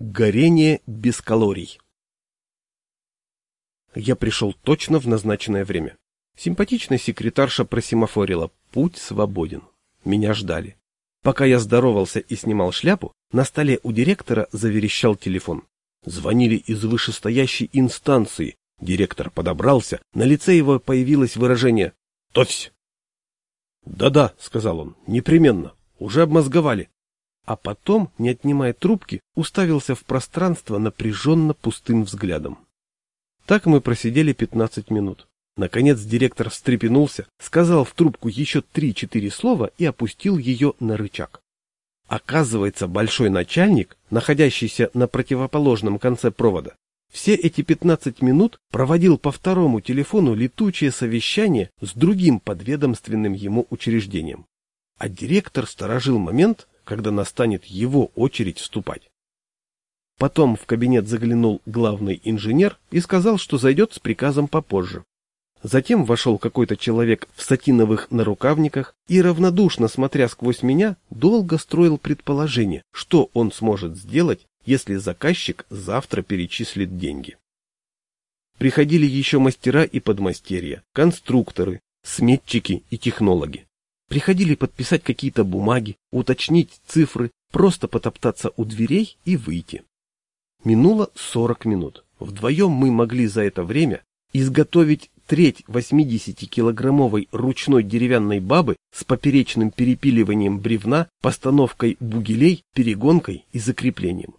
Горение без калорий. Я пришел точно в назначенное время. Симпатичная секретарша просимофорила. Путь свободен. Меня ждали. Пока я здоровался и снимал шляпу, на столе у директора заверещал телефон. Звонили из вышестоящей инстанции. Директор подобрался, на лице его появилось выражение «Товсь!» «Да-да», — сказал он, — «непременно. Уже обмозговали а потом, не отнимая трубки, уставился в пространство напряженно пустым взглядом. Так мы просидели пятнадцать минут. Наконец директор встрепенулся, сказал в трубку еще три-четыре слова и опустил ее на рычаг. Оказывается, большой начальник, находящийся на противоположном конце провода, все эти пятнадцать минут проводил по второму телефону летучее совещание с другим подведомственным ему учреждением. А директор сторожил момент, когда настанет его очередь вступать. Потом в кабинет заглянул главный инженер и сказал, что зайдет с приказом попозже. Затем вошел какой-то человек в сатиновых нарукавниках и, равнодушно смотря сквозь меня, долго строил предположение, что он сможет сделать, если заказчик завтра перечислит деньги. Приходили еще мастера и подмастерья, конструкторы, сметчики и технологи. Приходили подписать какие-то бумаги, уточнить цифры, просто потоптаться у дверей и выйти. Минуло 40 минут. Вдвоем мы могли за это время изготовить треть 80-килограммовой ручной деревянной бабы с поперечным перепиливанием бревна, постановкой бугелей, перегонкой и закреплением.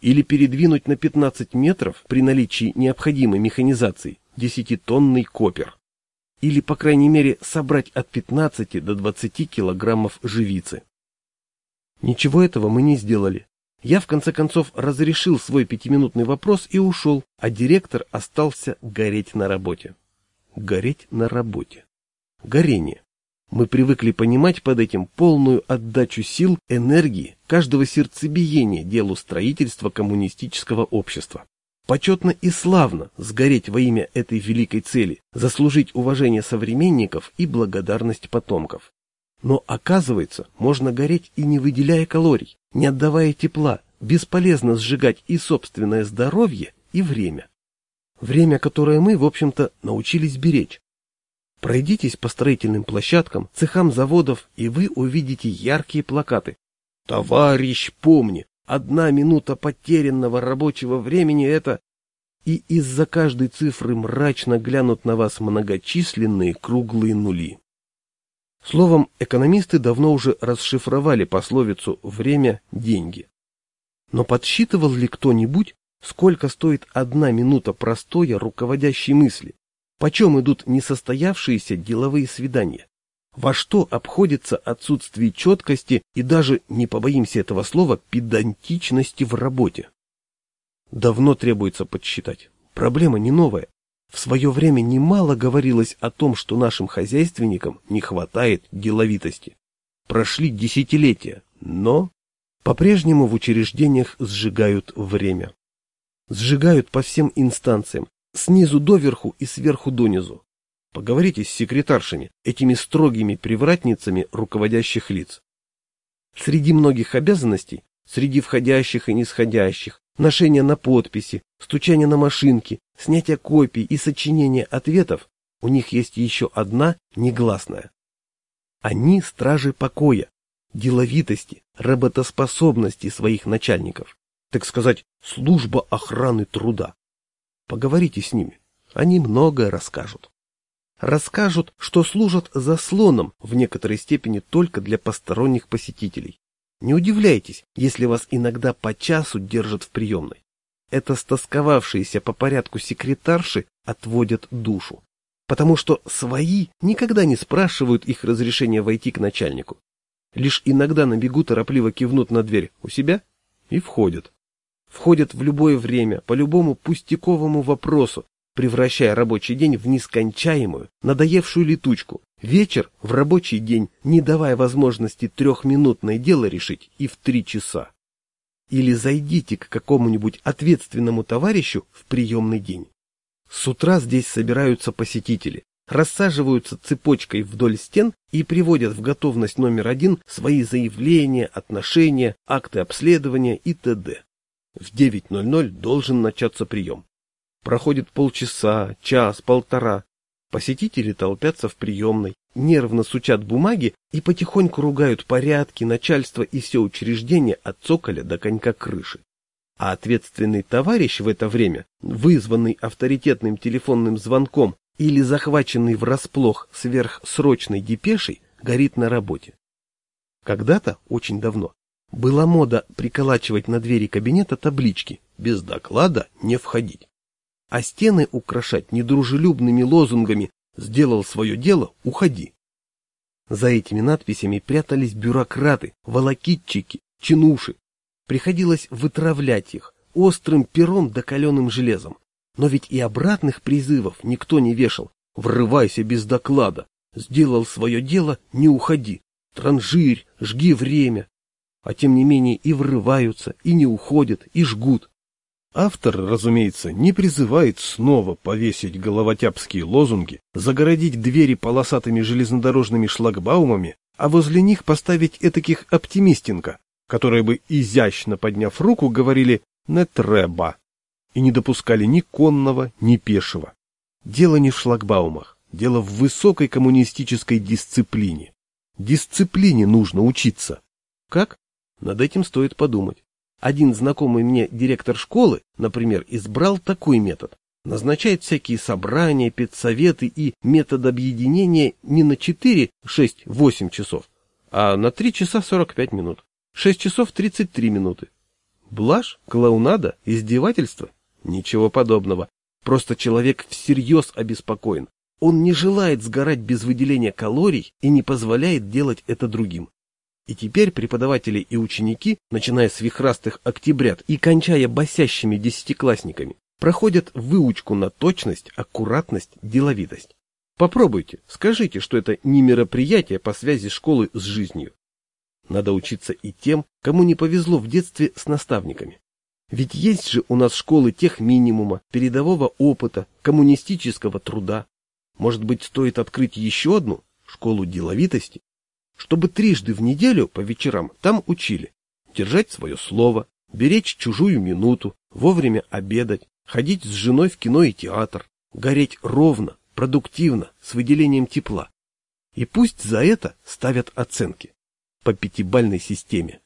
Или передвинуть на 15 метров при наличии необходимой механизации 10-тонный копер или, по крайней мере, собрать от 15 до 20 килограммов живицы. Ничего этого мы не сделали. Я, в конце концов, разрешил свой пятиминутный вопрос и ушел, а директор остался гореть на работе. Гореть на работе. Горение. Мы привыкли понимать под этим полную отдачу сил, энергии, каждого сердцебиения делу строительства коммунистического общества. Почетно и славно сгореть во имя этой великой цели, заслужить уважение современников и благодарность потомков. Но оказывается, можно гореть и не выделяя калорий, не отдавая тепла, бесполезно сжигать и собственное здоровье, и время. Время, которое мы, в общем-то, научились беречь. Пройдитесь по строительным площадкам, цехам заводов, и вы увидите яркие плакаты. «Товарищ, помни, Одна минута потерянного рабочего времени — это... И из-за каждой цифры мрачно глянут на вас многочисленные круглые нули. Словом, экономисты давно уже расшифровали пословицу «время – деньги». Но подсчитывал ли кто-нибудь, сколько стоит одна минута простоя руководящей мысли? Почем идут несостоявшиеся деловые свидания? Во что обходится отсутствие четкости и даже, не побоимся этого слова, педантичности в работе? Давно требуется подсчитать. Проблема не новая. В свое время немало говорилось о том, что нашим хозяйственникам не хватает деловитости. Прошли десятилетия, но по-прежнему в учреждениях сжигают время. Сжигают по всем инстанциям, снизу доверху и сверху донизу. Поговорите с секретаршами, этими строгими привратницами руководящих лиц. Среди многих обязанностей, среди входящих и нисходящих, ношения на подписи, стучания на машинки, снятия копий и сочинения ответов, у них есть еще одна негласная. Они стражи покоя, деловитости, работоспособности своих начальников, так сказать, служба охраны труда. Поговорите с ними, они многое расскажут расскажут, что служат заслоном в некоторой степени только для посторонних посетителей. Не удивляйтесь, если вас иногда по часу держат в приемной. Это стосковавшиеся по порядку секретарши отводят душу. Потому что свои никогда не спрашивают их разрешения войти к начальнику. Лишь иногда на бегу торопливо кивнут на дверь у себя и входят. Входят в любое время, по любому пустяковому вопросу, превращая рабочий день в нескончаемую, надоевшую летучку, вечер в рабочий день, не давая возможности трехминутное дело решить и в три часа. Или зайдите к какому-нибудь ответственному товарищу в приемный день. С утра здесь собираются посетители, рассаживаются цепочкой вдоль стен и приводят в готовность номер один свои заявления, отношения, акты обследования и т.д. В 9.00 должен начаться прием. Проходит полчаса, час, полтора. Посетители толпятся в приемной, нервно сучат бумаги и потихоньку ругают порядки, начальство и все учреждение от цоколя до конька крыши. А ответственный товарищ в это время, вызванный авторитетным телефонным звонком или захваченный врасплох сверхсрочной депешей, горит на работе. Когда-то, очень давно, была мода приколачивать на двери кабинета таблички «Без доклада не входить», а стены украшать недружелюбными лозунгами «Сделал свое дело, уходи». За этими надписями прятались бюрократы, волокитчики, чинуши. Приходилось вытравлять их острым пером да каленым железом. Но ведь и обратных призывов никто не вешал. Врывайся без доклада. Сделал свое дело, не уходи. Транжирь, жги время. А тем не менее и врываются, и не уходят, и жгут. Автор, разумеется, не призывает снова повесить головотяпские лозунги, загородить двери полосатыми железнодорожными шлагбаумами, а возле них поставить этаких оптимистенко, которые бы, изящно подняв руку, говорили «не треба» и не допускали ни конного, ни пешего. Дело не в шлагбаумах, дело в высокой коммунистической дисциплине. Дисциплине нужно учиться. Как? Над этим стоит подумать. Один знакомый мне директор школы, например, избрал такой метод. Назначает всякие собрания, педсоветы и метод объединения не на 4, 6, 8 часов, а на 3 часа 45 минут. 6 часов 33 минуты. Блажь, клоунада, издевательство? Ничего подобного. Просто человек всерьез обеспокоен. Он не желает сгорать без выделения калорий и не позволяет делать это другим. И теперь преподаватели и ученики, начиная с вихрастых октябрят и кончая босящими десятиклассниками, проходят выучку на точность, аккуратность, деловитость. Попробуйте, скажите, что это не мероприятие по связи школы с жизнью. Надо учиться и тем, кому не повезло в детстве с наставниками. Ведь есть же у нас школы тех минимума, передового опыта, коммунистического труда. Может быть, стоит открыть еще одну школу деловитости? Чтобы трижды в неделю по вечерам там учили держать свое слово, беречь чужую минуту, вовремя обедать, ходить с женой в кино и театр, гореть ровно, продуктивно, с выделением тепла. И пусть за это ставят оценки по пятибальной системе.